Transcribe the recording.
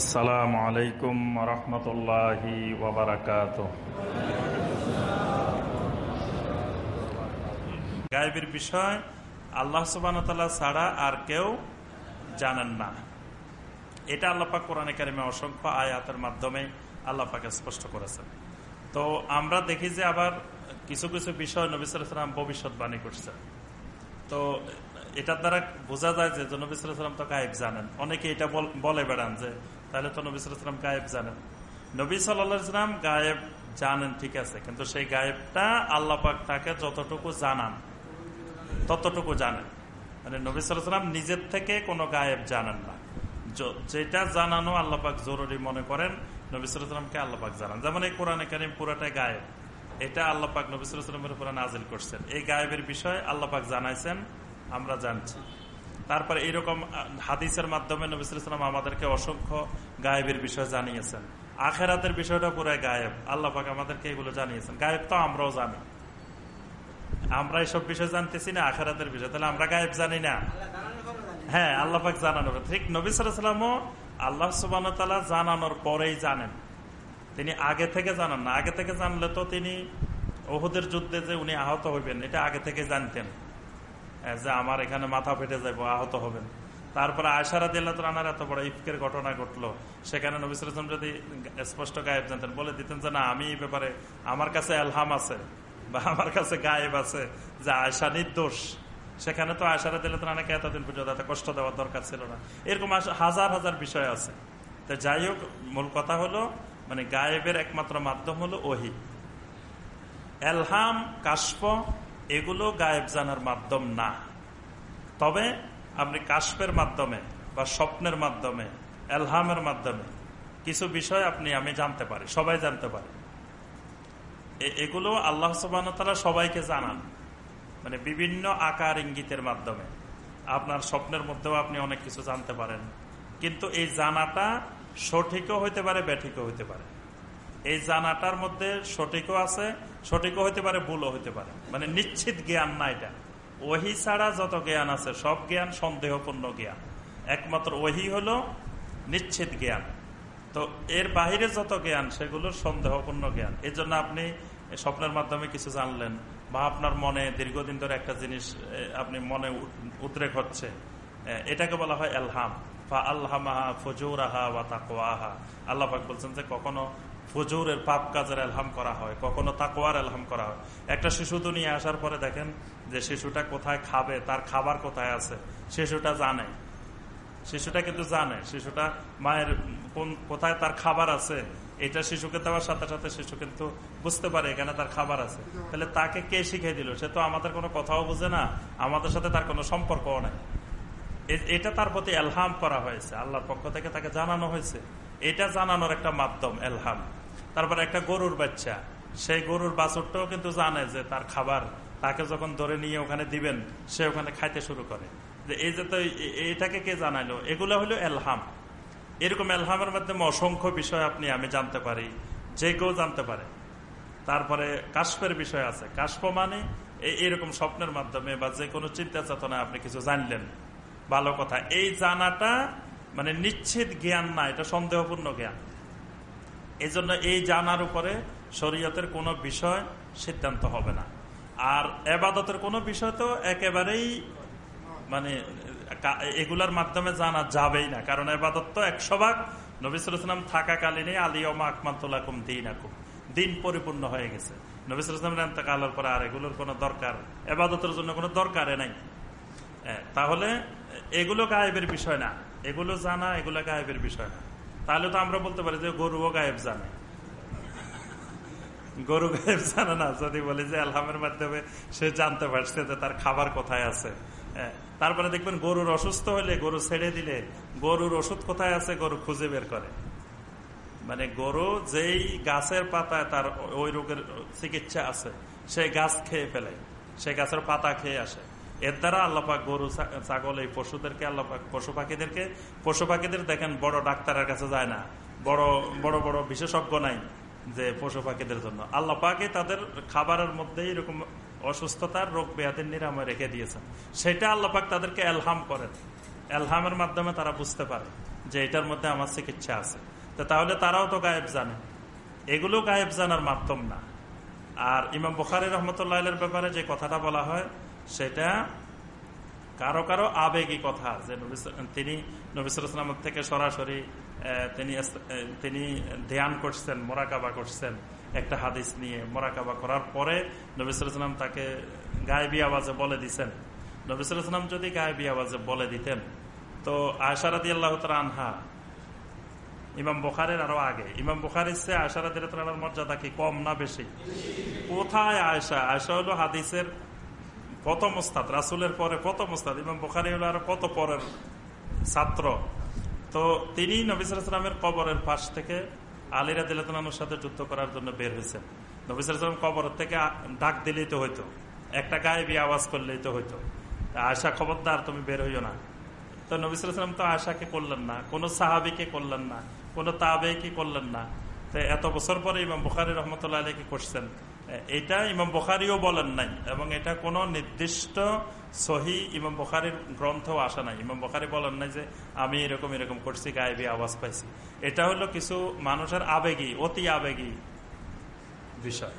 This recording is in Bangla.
আসসালামু আলাইকুম রহমতুল্লাহি ওবরাকাত গায়েবের বিষয়, আল্লাহ সুবাহতাল্লাহ ছাড়া আর কেউ জানেন না। এটা আল্লাপাক কোরআন কারিমে অসংখ্য আয়াতের মাধ্যমে আল্লাপাকে স্পষ্ট করেছেন। তো আমরা দেখি যে আবার কিছু কিছু বিষয় নবিসাম ভবিষ্যৎবাণী করছে তো এটার দ্বারা বোঝা যায় যে নবী সালাম তো গায়েব জানেন। অনেকে এটা বলে বেড়ান যে, তাহলে তো নবী গায়েব জানেন। নবী সাল্লাম গায়েব জানেন, ঠিক আছে, কিন্তু সেই গায়েবটা আল্লাপাক তাকে যতটুকু জানান, ততটুকু জানেন। মানে নবী সাল্লাম নিজের থেকে কোনো গায়েব জানেন না। যেটা জানানো আল্লাপাক জরুরি মনে করেন, নবী সাল্লামকে আল্লাপাক জানান। যেমন এই কোরআনে কারিম পুরাটাই গায়েব। এটা আল্লাপাক নবী সাল্লামের উপরে নাজিল করছেন। এই গায়েবের বিষয় আল্লাপাক জানাইছেন আমরা জানছি। তারপরে এইরকম হাদিসের মাধ্যমে নবিসাম আমাদেরকে অসংখ্য গায়েবের বিষয় জানিয়েছেন। আখেরাতের বিষয়টা পুরো গায়েব। আল্লাহ আমাদেরকে এগুলো জানিয়েছেন। গায়েব তো আমরাও জানি। আমরা এইসব বিষয় জানতেছি না, আখেরাতের বিষয়। তাহলে আমরা গায়েব জানি না। হ্যাঁ আল্লাহ পাক ঠিক নবী সালামও আল্লাহ সুবান জানানোর পরেই জানেন। তিনি আগে থেকে জানান না। আগে থেকে জানলে তো তিনি ওহুদের যুদ্ধে যে উনি আহত হইবেন, এটা আগে থেকে জানতেন। যে আমার এখানে মাথা ফেটে যাব আহত হবেন। তারপরে আয়সারা দিল্লা রানার এত বড় ইফকের ঘটনা ঘটলো। সেখানে নবিসাম যদি স্পষ্ট গায়েব জানতেন, বলে দিতেন যে, না, আমি এই ব্যাপারে আমার কাছে আলহাম আছে বা আমার কাছে গায়েব আছে যে আয়সা নির্দোষ। সেখানে তো আয়সারা দিল্লা রানাকে এতদিন পর্যন্ত এত কষ্ট দেওয়ার দরকার ছিল না। এরকম হাজার হাজার বিষয় আছে। তো যাই হোক, মূল কথা হলো মানে গায়েবের একমাত্র মাধ্যম হলো ওহি। এলহাম কাশ্প এগুলো গায়েব জানার মাধ্যম না। তবে আপনি কাশ্পের মাধ্যমে বা স্বপ্নের মাধ্যমে, এলহামের মাধ্যমে কিছু বিষয় আপনি, আমি জানতে পারি, সবাই জানতে পারি। এগুলো আল্লাহ সুবাহতালা সবাইকে জানান। মানে বিভিন্ন আকার ইঙ্গিতের মাধ্যমে। আপনার স্বপ্নের মধ্যেও আপনি অনেক কিছু জানতে পারেন। কিন্তু এই জানাটা সঠিকও হইতে পারে ব্যাঠিকও হইতে পারে। এই জানাটার মধ্যে সঠিকও আছে, সঠিকও হইতে পারে, ভুলও হইতে পারে। মানে নিশ্চিত জ্ঞান না এটা। ওহি ছাড়া যত জ্ঞান আছে, সব জ্ঞান সন্দেহপূর্ণ জ্ঞান। একমাত্র ওহি হলো নিশ্চিত জ্ঞান। তো এর বাহিরে যত জ্ঞান, সেগুলো সন্দেহপূর্ণ জ্ঞান। এই জন্য আপনি স্বপ্নের মাধ্যমে কিছু জানলেন বা আপনার মনে দীর্ঘদিন ধরে একটা জিনিস আপনি মনে উদ্রেক হচ্ছে। এটাকে বলা হয় এলহাম। আল্লাহা ফজুরাহা বা তাকোয়াহা আল্লাহ বলছেন যে কখনো ফজুরের পাপ কাজের এলহাম করা হয়, কখনো তাকোয়ার এলহাম করা হয়। একটা শিশু আসার পরে দেখেন যে শিশুটা কোথায় খাবে, তার খাবার কোথায় আছে, শিশুটা জানে। শিশুটা কিন্তু জানে, শিশুটা মায়ের কোন, কোথায় তার খাবার আছে, এটা শিশুকে দেওয়ার সাথে সাথে শিশু কিন্তু বুঝতে পারে এখানে তার খাবার আছে। তাহলে তাকে কে শিখে দিল? সে তো আমাদের কোনো কথাও বুঝে না, আমাদের সাথে তার কোনো সম্পর্কও নাই। এটা তার প্রতি এলহাম করা হয়েছে। আল্লাহর পক্ষ থেকে তাকে জানানো হয়েছে। এটা জানানোর একটা মাধ্যম, এলহাম। তারপর একটা গরুর বাচ্চা। সেই গরুর বাছরটাও কিন্তু জানে যে তার খাবার তাকে যখন ধরে নিয়ে ওখানে দিবেন, সে ওখানে খাইতে শুরু করে। যে এই যে তো এটাকে কে জানাইলো? এগুলো হলো এলহাম। এরকম এলহামের মাধ্যমে অসংখ্য বিষয় আপনি, আমি জানতে পারি। যে কেউ জানতে পারে। তারপরে কাশ্পের বিষয় আছে। কাশ্প মানে এরকম স্বপ্নের মাধ্যমে বা যে কোনো চিন্তা চেতনায় আপনি কিছু জানলেন। ভালো কথা। এই জানাটা মানে নিশ্চিত জ্ঞান না, এটা সন্দেহপূর্ণ জ্ঞান। এই জন্য এই জানার উপরে শরীয়তের কোনো বিষয় সিদ্ধান্ত হবে না। আর এবাদতের কোনো বিষয় তো একেবারেই মানে এগুলার মাধ্যমে জানা যাবেই না। কারণ এবাদত তো একশো ভাগ নবিসাম থাকাকালীনই আলী ওমা আকমাতুল্লাকুম দিন আকুম দিন পরিপূর্ণ হয়ে গেছে। নবিসামের পরে আর এগুলোর কোনো দরকার, এবাদতের জন্য কোনো দরকারে নাই। তাহলে এগুলো গায়েবের বিষয় না। এগুলো জানা, এগুলো গায়েবের বিষয় না। তাহলে তো আমরা বলতে পারি যে গরুও গায়েব জানে। গরু গায়েব জানে না, যদি বলি যে আলহামের মাধ্যমে সে জানতে পারছে যে তার খাবার কোথায় আছে। তারপরে দেখবেন গরুর অসুস্থ হলে গরু ছেড়ে দিলে গরুর ওষুধ কোথায় আছে গরু খুঁজে বের করে। মানে গরু যেই গাছের পাতায় তার ওই রোগের চিকিৎসা আছে, সেই গাছ খেয়ে ফেলে, সেই গাছের পাতা খেয়ে আসে। এর দ্বারা আল্লাপাক গরু ছাগল, এই পশুদেরকে, আল্লাপাক পশু পাখিদেরকে, পশু পাখিদের দেখেন বড় ডাক্তারের কাছে যায় না। বড় বড় বড় বিশেষজ্ঞ নাই যে পশু পাখিদের জন্য। আল্লাহ পাকে তাদের খাবারের মধ্যে এরকম অসুস্থতার রোগ ব্যাধির নিরাময় রেখে দিয়েছেন। সেটা আল্লাপাক তাদেরকে এলহাম করেন। এলহামের মাধ্যমে তারা বুঝতে পারে যে এটার মধ্যে আমার চিকিৎসা আছে। তো তাহলে তারাও তো গায়েব জানে। এগুলো গায়েব জানার মাধ্যম না। আর ইমাম বুখারি রহমতুল্লাহ ব্যাপারে যে কথাটা বলা হয় সেটা কারও কারও আবেগী কথা, যে তিনি নবিসামের থেকে সরাসরি তিনি তিনি ধ্যান করছেন, মোরাকাবা করছেন একটা হাদিস নিয়ে। মোরাকাবা করার পরে নবিসাম তাকে গায়েবী আওয়াজে বলে দিচ্ছেন নবিসাম যদি গায়েবী আওয়াজে বলে দিতেন, তো আশারাদি আল্লাহ আনহা, ইমাম বুখারের আরও আগে, ইমাম বুখারির সে আশারাদির মর্যাদা কি কম না বেশি? কোথায় আয়সা আয়সা হলো হাদিসের প্রথম ওস্তাদ রাসুলের পরে প্রথম ওস্তাদ ইমাম বুখারি হলো আরও কত পরের ছাত্র? তো তিনি নবিসামের কবরের পাশ থেকে আলিরা দিলাতানুর সাথে যুদ্ধ করার জন্য বের হয়েছেন। নবিসাম কবরের থেকে ডাক দিলেই তো হইতো। একটা গায়ে বিয়ে আওয়াজ করলেই তো হইতো। আশা খবরদার, তুমি বের হইও না। তো নবিসাম তো আশাকে করলেন না, কোন সাহাবিকে করলেন না, কোন তাবেকে করলেন না। তো এত বছর পরে ইমাম বুখারি রহমতুল্লাহ আলীকে করছেন এটা ইমাম বখারিও বলেন নাই, এবং এটা কোনো নির্দিষ্ট সহি ইমাম বখারির গ্রন্থ আসা নাই। ইমাম বখারি বলেন নাই যে, আমি এরকম এরকম করছি, গায়েবী আওয়াজ পাইছি। এটা হলো কিছু মানুষের আবেগী, অতি আবেগী বিষয়।